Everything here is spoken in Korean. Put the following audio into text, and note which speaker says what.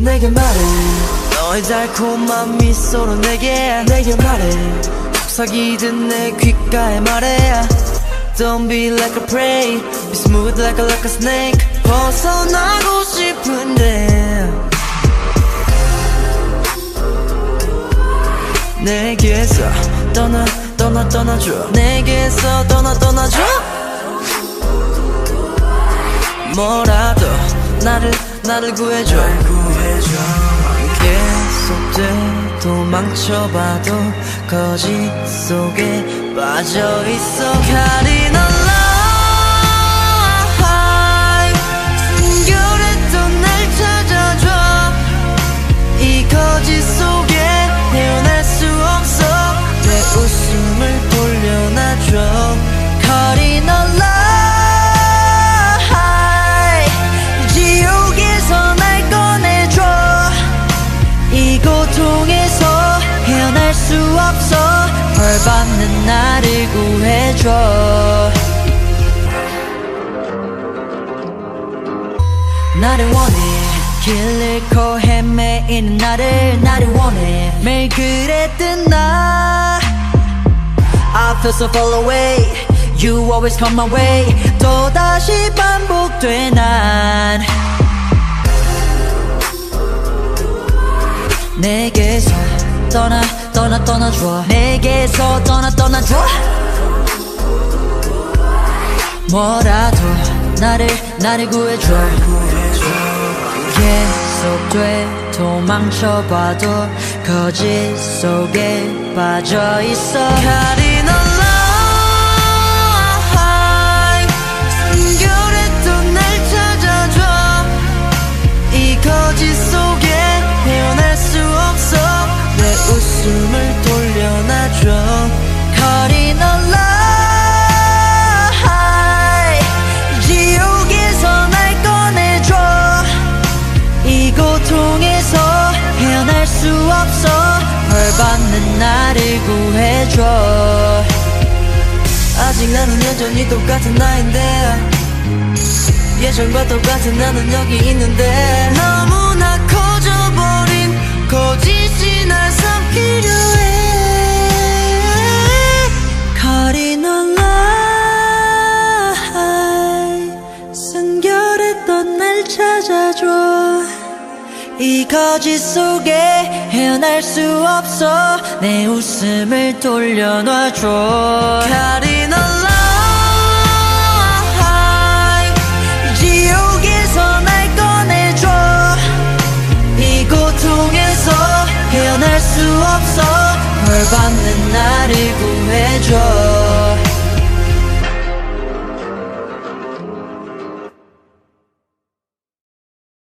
Speaker 1: 내게 말해. 너의 달콤한 미소로 내게 내게 말해. 속삭이듯 내 귓가에 말해. Don't be like a prey. Be smooth like a like a snake. 벗어나고 싶은데. 내게서 떠나 떠나 떠나줘. 내게서 떠나 떠나줘. 뭐라도 나를 나를 구해줘. 계속돼 도망쳐봐도 거짓 속에 빠져 있어. Cutting a lie 숨겨랬던 날 찾아줘. 이 거짓 속에 헤어날 수 없어. 내 웃음을 벌받는 나를 구해줘. 나를 원해. 길 잃고 헤매이는 나를 나를 원해. 매일 그랬던 나. I feel so far away. You always come my way. 또다시 반복돼 난. 내게서 떠나 떠나 떠나줘 내게서 떠나 떠나줘 뭐라도 나를 나를 구해줘. 계속 돼 도망쳐봐도 거짓 속에 빠져있어 아직 나는 여전히 똑같은 나인데. 예전과 똑같은 나는 여기 있는데. 너무나 커져버린 거짓이 날 삼키려 해. a lie 순결했던 날 찾아줘. 이 거짓 속에 헤어날 수 없어. 내 웃음을 돌려놔줘. a 수 없어. 벌 받는 나를 구해줘